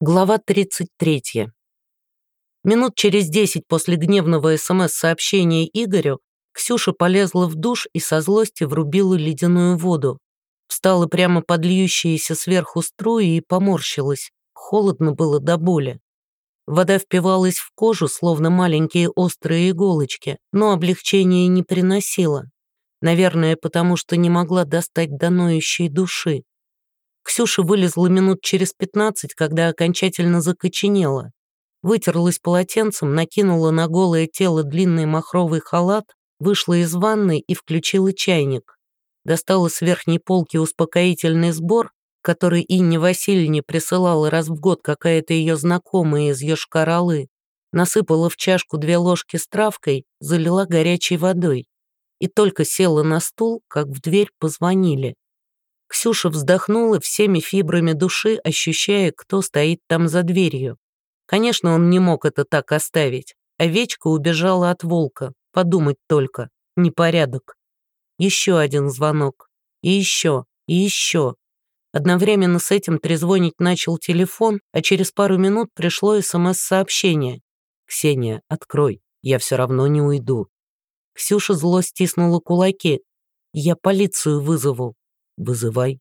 Глава 33. Минут через десять после гневного СМС-сообщения Игорю Ксюша полезла в душ и со злости врубила ледяную воду. Встала прямо под льющиеся сверху струи и поморщилась. Холодно было до боли. Вода впивалась в кожу, словно маленькие острые иголочки, но облегчения не приносила. Наверное, потому что не могла достать до ноющей души. Ксюша вылезла минут через пятнадцать, когда окончательно закоченела. Вытерлась полотенцем, накинула на голое тело длинный махровый халат, вышла из ванной и включила чайник. Достала с верхней полки успокоительный сбор, который Инне Васильевне присылала раз в год какая-то ее знакомая из Йошкар-Олы. Насыпала в чашку две ложки с травкой, залила горячей водой. И только села на стул, как в дверь позвонили. Ксюша вздохнула всеми фибрами души, ощущая, кто стоит там за дверью. Конечно, он не мог это так оставить. Овечка убежала от волка. Подумать только. Непорядок. Еще один звонок. И еще. И еще. Одновременно с этим трезвонить начал телефон, а через пару минут пришло СМС-сообщение. «Ксения, открой. Я все равно не уйду». Ксюша зло стиснула кулаки. «Я полицию вызову. Вызывай.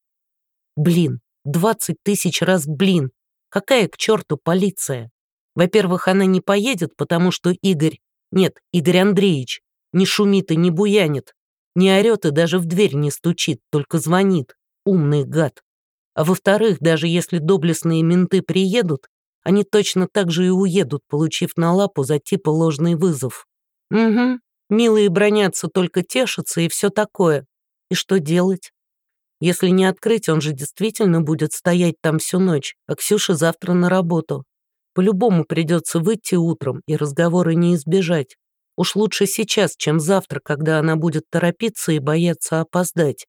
Блин, двадцать тысяч раз блин. Какая к черту полиция? Во-первых, она не поедет, потому что Игорь... Нет, Игорь Андреевич не шумит и не буянит, не орет и даже в дверь не стучит, только звонит. Умный гад. А во-вторых, даже если доблестные менты приедут, они точно так же и уедут, получив на лапу за типа ложный вызов. Угу, милые бронятся, только тешатся и все такое. И что делать? Если не открыть, он же действительно будет стоять там всю ночь, а Ксюша завтра на работу. По-любому придется выйти утром, и разговоры не избежать. Уж лучше сейчас, чем завтра, когда она будет торопиться и бояться опоздать.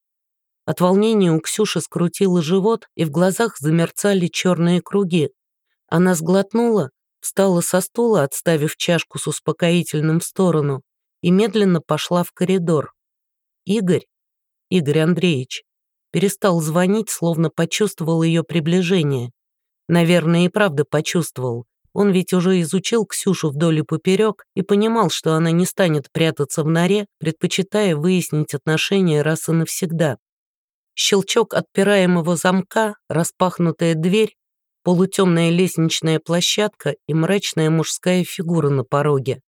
От волнения у Ксюши скрутило живот, и в глазах замерцали черные круги. Она сглотнула, встала со стула, отставив чашку с успокоительным в сторону, и медленно пошла в коридор. Игорь, Игорь Андреевич, перестал звонить, словно почувствовал ее приближение. Наверное, и правда почувствовал. Он ведь уже изучил Ксюшу вдоль и поперек и понимал, что она не станет прятаться в норе, предпочитая выяснить отношения раз и навсегда. Щелчок отпираемого замка, распахнутая дверь, полутемная лестничная площадка и мрачная мужская фигура на пороге.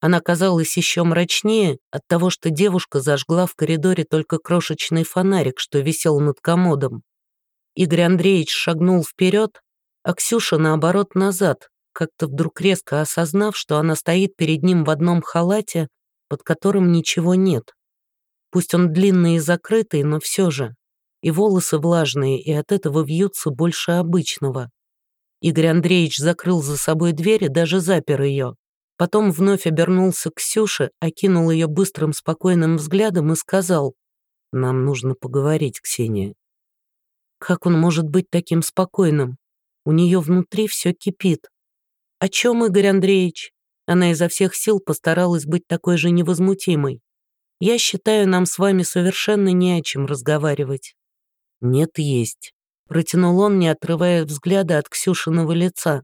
Она казалась еще мрачнее от того, что девушка зажгла в коридоре только крошечный фонарик, что висел над комодом. Игорь Андреевич шагнул вперед, а Ксюша, наоборот, назад, как-то вдруг резко осознав, что она стоит перед ним в одном халате, под которым ничего нет. Пусть он длинный и закрытый, но все же. И волосы влажные, и от этого вьются больше обычного. Игорь Андреевич закрыл за собой дверь и даже запер ее. Потом вновь обернулся к Ксюше, окинул ее быстрым спокойным взглядом и сказал, «Нам нужно поговорить, Ксения». Как он может быть таким спокойным? У нее внутри все кипит. О чем, Игорь Андреевич? Она изо всех сил постаралась быть такой же невозмутимой. Я считаю, нам с вами совершенно не о чем разговаривать. Нет, есть. Протянул он, не отрывая взгляда от Ксюшиного лица.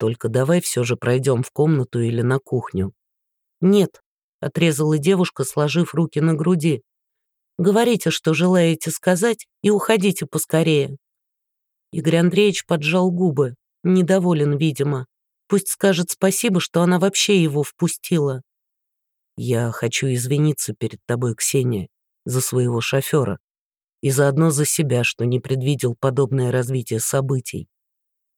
Только давай все же пройдем в комнату или на кухню». «Нет», — отрезала девушка, сложив руки на груди. «Говорите, что желаете сказать, и уходите поскорее». Игорь Андреевич поджал губы, недоволен, видимо. Пусть скажет спасибо, что она вообще его впустила. «Я хочу извиниться перед тобой, Ксения, за своего шофера и заодно за себя, что не предвидел подобное развитие событий.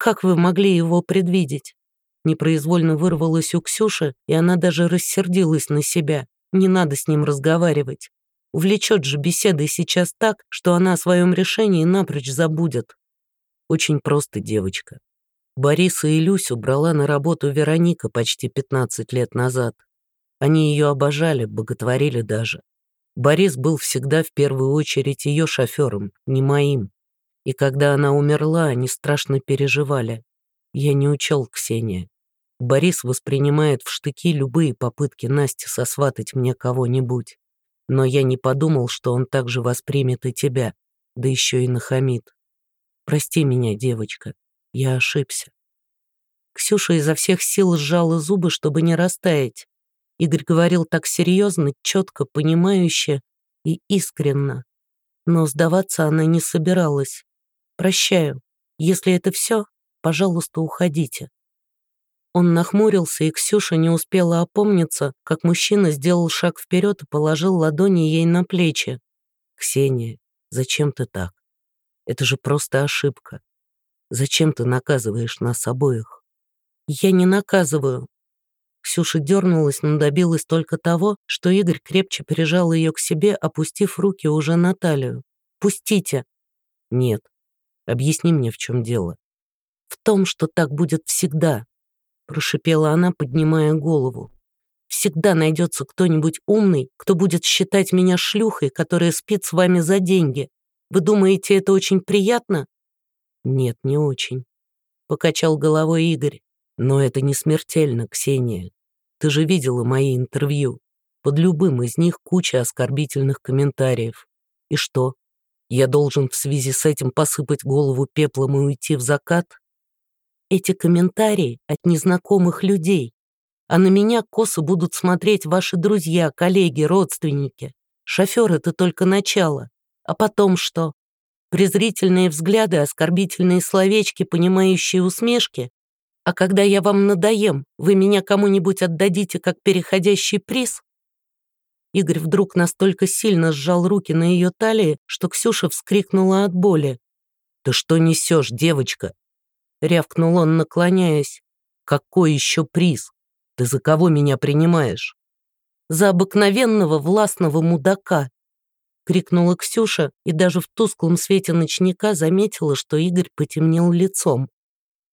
Как вы могли его предвидеть? Непроизвольно вырвалось у Ксюши, и она даже рассердилась на себя. Не надо с ним разговаривать. Увлечет же беседой сейчас так, что она о своем решении напрочь забудет. Очень просто, девочка. Бориса и Люсю брала на работу Вероника почти 15 лет назад. Они ее обожали, боготворили даже. Борис был всегда в первую очередь ее шофером, не моим. И когда она умерла, они страшно переживали. Я не учел Ксения. Борис воспринимает в штыки любые попытки Насти сосватать мне кого-нибудь. Но я не подумал, что он также воспримет и тебя, да еще и нахамит. Прости меня, девочка. Я ошибся. Ксюша изо всех сил сжала зубы, чтобы не растаять. Игорь говорил так серьезно, четко, понимающе и искренно. Но сдаваться она не собиралась. «Прощаю. Если это все, пожалуйста, уходите». Он нахмурился, и Ксюша не успела опомниться, как мужчина сделал шаг вперед и положил ладони ей на плечи. «Ксения, зачем ты так? Это же просто ошибка. Зачем ты наказываешь нас обоих?» «Я не наказываю». Ксюша дернулась, но добилась только того, что Игорь крепче прижал ее к себе, опустив руки уже на талию. «Пустите!» «Нет. Объясни мне, в чем дело». «В том, что так будет всегда», прошипела она, поднимая голову. «Всегда найдется кто-нибудь умный, кто будет считать меня шлюхой, которая спит с вами за деньги. Вы думаете, это очень приятно?» «Нет, не очень», — покачал головой Игорь. «Но это не смертельно, Ксения. Ты же видела мои интервью. Под любым из них куча оскорбительных комментариев. И что? Я должен в связи с этим посыпать голову пеплом и уйти в закат? эти комментарии от незнакомых людей, а на меня косо будут смотреть ваши друзья, коллеги, родственники. Шофер — это только начало. А потом что? Презрительные взгляды, оскорбительные словечки, понимающие усмешки? А когда я вам надоем, вы меня кому-нибудь отдадите как переходящий приз? Игорь вдруг настолько сильно сжал руки на ее талии, что Ксюша вскрикнула от боли. «Ты что несешь, девочка? рявкнул он, наклоняясь. «Какой еще приз? Ты за кого меня принимаешь?» «За обыкновенного властного мудака!» — крикнула Ксюша и даже в тусклом свете ночника заметила, что Игорь потемнел лицом.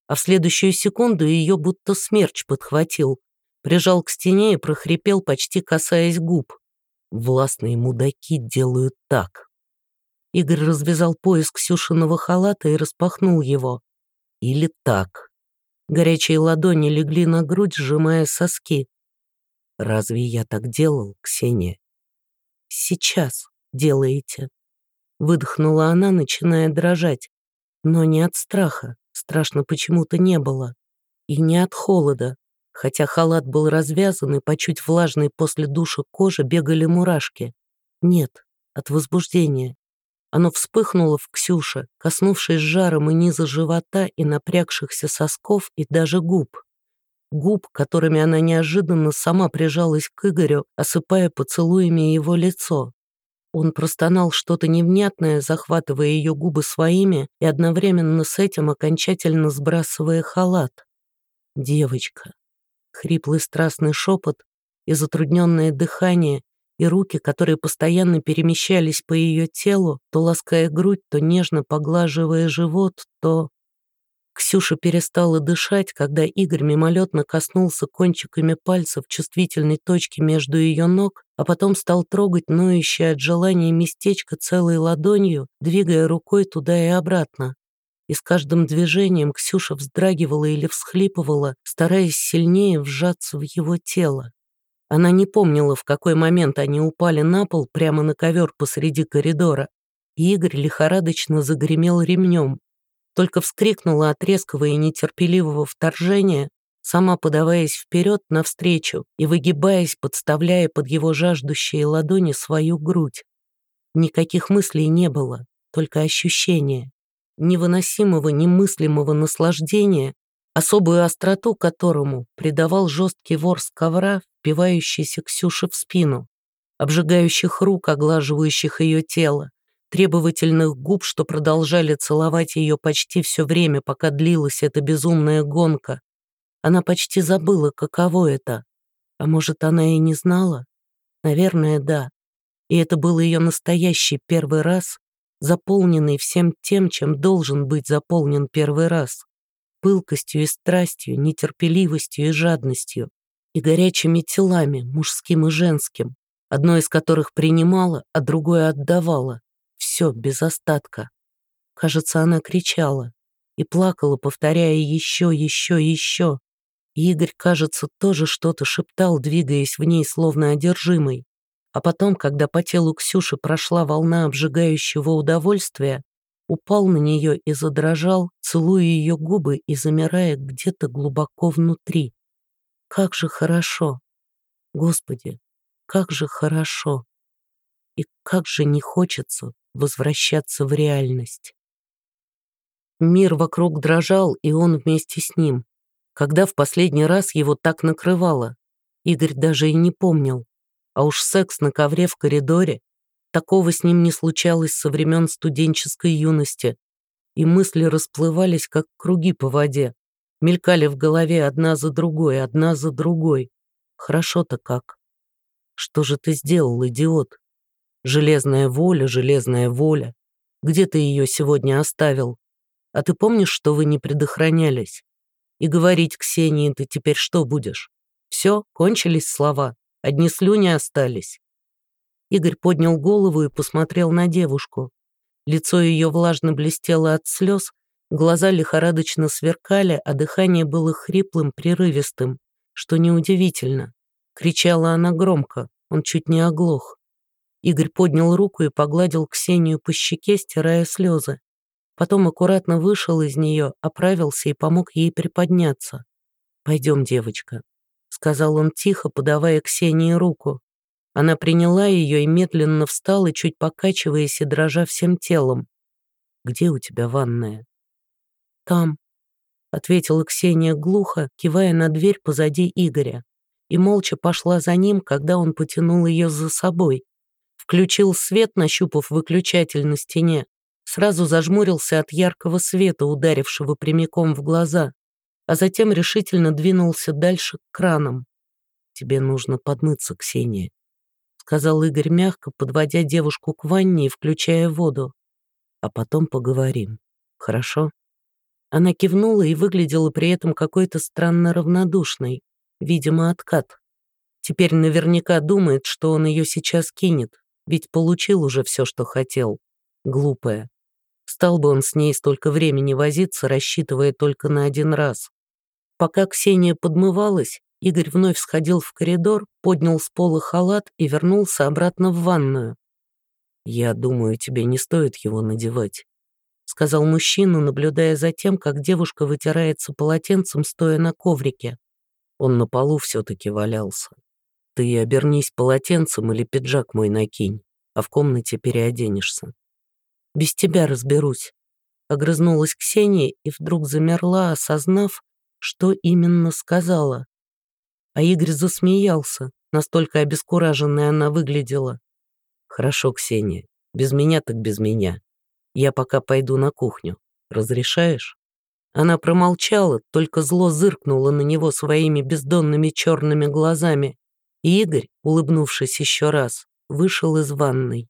А в следующую секунду ее будто смерч подхватил, прижал к стене и прохрипел, почти касаясь губ. «Властные мудаки делают так». Игорь развязал пояс Ксюшиного халата и распахнул его. Или так. Горячие ладони легли на грудь, сжимая соски. Разве я так делал, Ксения? Сейчас делаете. Выдохнула она, начиная дрожать. Но не от страха, страшно почему-то не было. И не от холода, хотя халат был развязан и по чуть влажной после душа кожи бегали мурашки. Нет, от возбуждения. Оно вспыхнуло в Ксюше, коснувшись жаром и низа живота и напрягшихся сосков и даже губ. Губ, которыми она неожиданно сама прижалась к Игорю, осыпая поцелуями его лицо. Он простонал что-то невнятное, захватывая ее губы своими и одновременно с этим окончательно сбрасывая халат. «Девочка». Хриплый страстный шепот и затрудненное дыхание, и руки, которые постоянно перемещались по ее телу, то лаская грудь, то нежно поглаживая живот, то... Ксюша перестала дышать, когда Игорь мимолетно коснулся кончиками пальцев чувствительной точки между ее ног, а потом стал трогать ноющее от желания местечко целой ладонью, двигая рукой туда и обратно. И с каждым движением Ксюша вздрагивала или всхлипывала, стараясь сильнее вжаться в его тело. Она не помнила, в какой момент они упали на пол прямо на ковер посреди коридора, и Игорь лихорадочно загремел ремнем. Только вскрикнула от резкого и нетерпеливого вторжения, сама подаваясь вперед навстречу и выгибаясь, подставляя под его жаждущие ладони свою грудь. Никаких мыслей не было, только ощущения. Невыносимого, немыслимого наслаждения, особую остроту которому придавал жесткий ворс ковра, впивающийся Ксюше в спину, обжигающих рук, оглаживающих ее тело, требовательных губ, что продолжали целовать ее почти все время, пока длилась эта безумная гонка. Она почти забыла, каково это. А может, она и не знала? Наверное, да. И это был ее настоящий первый раз, заполненный всем тем, чем должен быть заполнен первый раз пылкостью и страстью, нетерпеливостью и жадностью, и горячими телами, мужским и женским, одно из которых принимала, а другое отдавала. Все без остатка. Кажется, она кричала и плакала, повторяя еще, еще, еще. И Игорь, кажется, тоже что-то шептал, двигаясь в ней, словно одержимый. А потом, когда по телу Ксюши прошла волна обжигающего удовольствия, упал на нее и задрожал, целуя ее губы и замирая где-то глубоко внутри. Как же хорошо! Господи, как же хорошо! И как же не хочется возвращаться в реальность. Мир вокруг дрожал, и он вместе с ним. Когда в последний раз его так накрывало, Игорь даже и не помнил. А уж секс на ковре в коридоре, такого с ним не случалось со времен студенческой юности. И мысли расплывались, как круги по воде. Мелькали в голове одна за другой, одна за другой. Хорошо-то как. Что же ты сделал, идиот? Железная воля, железная воля. Где ты ее сегодня оставил? А ты помнишь, что вы не предохранялись? И говорить Ксении ты теперь что будешь? Все, кончились слова, одни слюни остались. Игорь поднял голову и посмотрел на девушку. Лицо ее влажно блестело от слез, глаза лихорадочно сверкали, а дыхание было хриплым, прерывистым, что неудивительно. Кричала она громко, он чуть не оглох. Игорь поднял руку и погладил Ксению по щеке, стирая слезы. Потом аккуратно вышел из нее, оправился и помог ей приподняться. «Пойдем, девочка», — сказал он тихо, подавая Ксении руку. Она приняла ее и медленно встала, чуть покачиваясь и дрожа всем телом. «Где у тебя ванная?» «Там», — ответила Ксения глухо, кивая на дверь позади Игоря, и молча пошла за ним, когда он потянул ее за собой. Включил свет, нащупав выключатель на стене, сразу зажмурился от яркого света, ударившего прямиком в глаза а затем решительно двинулся дальше к кранам. «Тебе нужно подмыться, Ксения», — сказал Игорь мягко, подводя девушку к ванне и включая воду. «А потом поговорим. Хорошо?» Она кивнула и выглядела при этом какой-то странно равнодушной, видимо, откат. Теперь наверняка думает, что он ее сейчас кинет, ведь получил уже все, что хотел. Глупая. Стал бы он с ней столько времени возиться, рассчитывая только на один раз. Пока Ксения подмывалась, Игорь вновь сходил в коридор, поднял с пола халат и вернулся обратно в ванную. «Я думаю, тебе не стоит его надевать», — сказал мужчина, наблюдая за тем, как девушка вытирается полотенцем, стоя на коврике. Он на полу все-таки валялся. «Ты обернись полотенцем или пиджак мой накинь, а в комнате переоденешься». «Без тебя разберусь», — огрызнулась Ксения и вдруг замерла, осознав, что именно сказала. А Игорь засмеялся, настолько обескураженной она выглядела. «Хорошо, Ксения, без меня так без меня. Я пока пойду на кухню. Разрешаешь?» Она промолчала, только зло зыркнуло на него своими бездонными черными глазами. И Игорь, улыбнувшись еще раз, вышел из ванной.